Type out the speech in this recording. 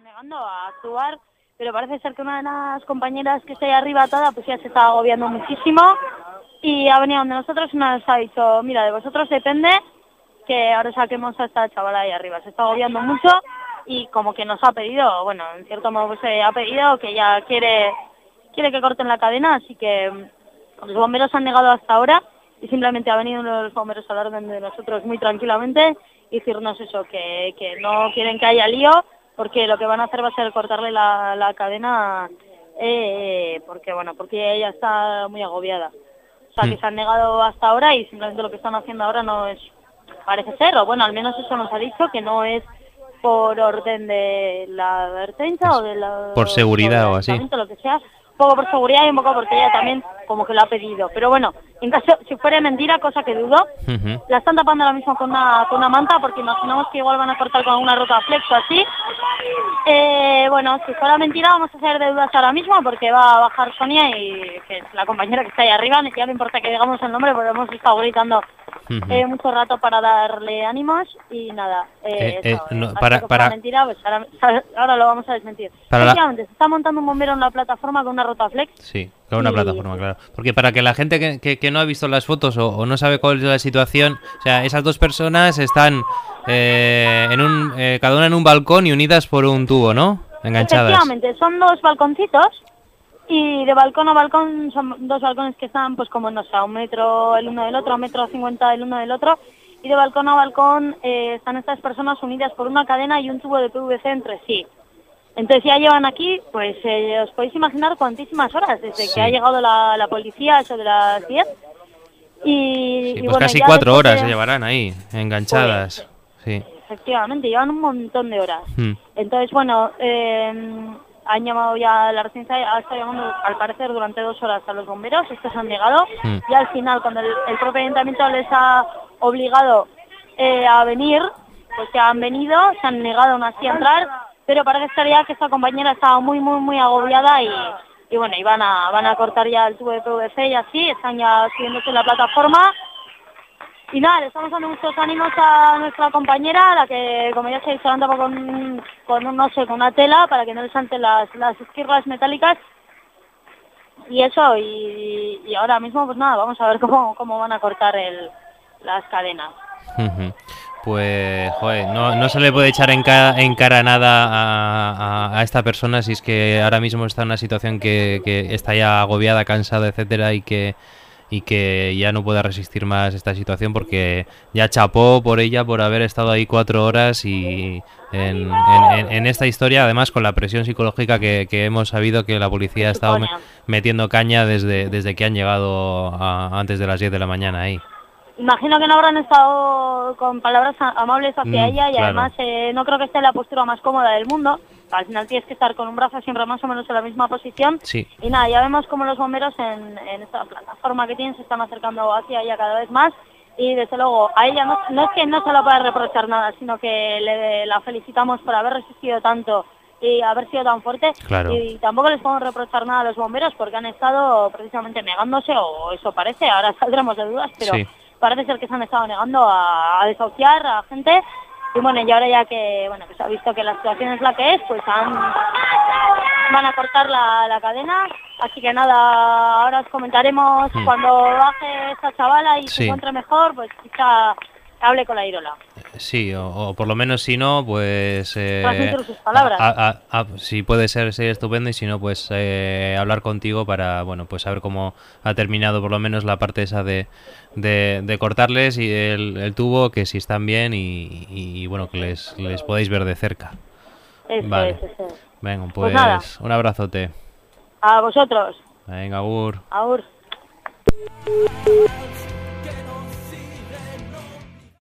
negando a actuar, pero parece ser que una de las compañeras que está ahí arriba toda, pues ya se está agobiando muchísimo y ha venido donde nosotros y nos ha dicho, mira, de vosotros depende que ahora saquemos a esta chavala ahí arriba. Se está agobiando mucho y como que nos ha pedido, bueno, en cierto modo pues, se ha pedido que ya quiere quiere que corten la cadena, así que mm, los bomberos han negado hasta ahora y simplemente ha venido uno los bomberos a hablar de nosotros muy tranquilamente y decirnos eso, que, que no quieren que haya lío porque lo que van a hacer va a ser cortarle la, la cadena eh, porque bueno, porque ella está muy agobiada. O sea, que Mm. se han negado hasta ahora y simplemente lo que están haciendo ahora no es, parece ser, o bueno, al menos eso nos ha dicho, que no es por orden de la vertencia o de la... por seguridad o así. Lo que sea, un poco por seguridad y un poco porque ella también como que lo ha pedido. Pero bueno, en caso, si fuera mentira, cosa que dudo, la están tapando ahora mismo con una, con una manta porque imaginamos que igual van a cortar con una rota flex o así. Eh, bueno, si fuera mentira vamos a hacer de dudas ahora mismo porque va a bajar Sonia y que es la compañera que está ahí arriba, ni siquiera me importa que digamos el nombre porque hemos estado gritando Ujú. eh, mucho rato para darle ánimos y nada. Eh, Eh, eh, eso, no, para- para- mentira, pues ahora, ahora lo vamos a desmentir. Para la- se está montando un bombero en la plataforma con una rota flex. Sí, con una Y- plataforma, claro. Porque para que la gente que, que- que no ha visto las fotos o, o no sabe cuál es la situación, o sea, esas dos personas están eh, en un, eh, cada una en un balcón y unidas por un tubo, ¿no? Enganchadas. Efectivamente, son dos balconcitos y de balcón a balcón son dos balcones que están pues como no sé, a un metro el uno del otro, a un metro cincuenta el uno del otro y de balcón a balcón eh, están estas personas unidas por una cadena y un tubo de PVC entre sí. Entonces ya llevan aquí, pues eh, os podéis imaginar cuantísimas horas desde Sí. que ha llegado la, la policía, eso de las 10. Y, Sí, y pues bueno, casi cuatro horas de- se llevarán ahí, enganchadas. Sí. Efectivamente, llevan un montón de horas. Mm. Entonces, bueno, eh, han llamado ya a la residencia, ha estado llamando al parecer durante dos horas a los bomberos, estos han llegado, Mm. y al final, cuando el, el propio ayuntamiento les ha obligado eh, a venir, pues ya han venido, se han negado aún así a entrar, pero parece ser ya que esta compañera estaba muy, muy, muy agobiada y, y bueno, y van a, van a cortar ya el tubo de PVC y así, están ya subiéndose en la plataforma. Y nada, estamos dando muchos ánimos a nuestra compañera, la que, como ya se ha dicho, anda con, con no sé, con una tela para que no le salten las, las esquirlas metálicas. Y eso, y, ahora mismo, pues nada, vamos a ver cómo, cómo van a cortar el, las cadenas. Pues, joder, no, no se le puede echar en cara, en cara nada a, a- a esta persona si es que ahora mismo está en una situación que, que está ya agobiada, cansada, etcétera, y que y que ya no puede resistir más esta situación porque ya chapó por ella por haber estado ahí cuatro horas y en, en- esta historia además con la presión psicológica que, que hemos sabido que la policía ha estado metiendo caña desde, desde que han llegado a- antes de las 10 de la mañana ahí. Imagino que no habrán estado con palabras amables hacia Mm, ella y claro. además eh, no creo que esté en la postura más cómoda del mundo. Al final tienes que estar con un brazo siempre más o menos en la misma posición. Sí. Y nada, ya vemos como los bomberos en, en esta plataforma que tienen se están acercando hacia ella cada vez más. Y desde luego, a ella no, no es que no se la pueda reprochar nada, sino que le, la felicitamos por haber resistido tanto y haber sido tan fuerte. Claro. Y tampoco les podemos reprochar nada a los bomberos porque han estado precisamente negándose, o eso parece, ahora saldremos de dudas, pero Sí. Parece ser que se han estado negando a, a desahuciar a gente. Y bueno, y ahora ya que bueno que se ha visto que la situación es la que es, pues han, van a cortar la, la cadena. Así que nada, ahora os comentaremos Hmm. cuando baje esta chavala y Sí. se encuentre mejor, pues quizá hable con la Irola. Sí, o, o por lo menos si no, pues... eh, sus palabras. a- a- a- si puede ser, sería estupendo y si no, pues eh, hablar contigo para, bueno, pues saber cómo ha terminado por lo menos la parte esa de, de, de cortarles y el, el tubo, que si están bien y, y, bueno, que les, les podéis ver de cerca. Eso Vale. eso. Venga, pues, Pues nada. un abrazote. A vosotros. Venga, Gur. Aur.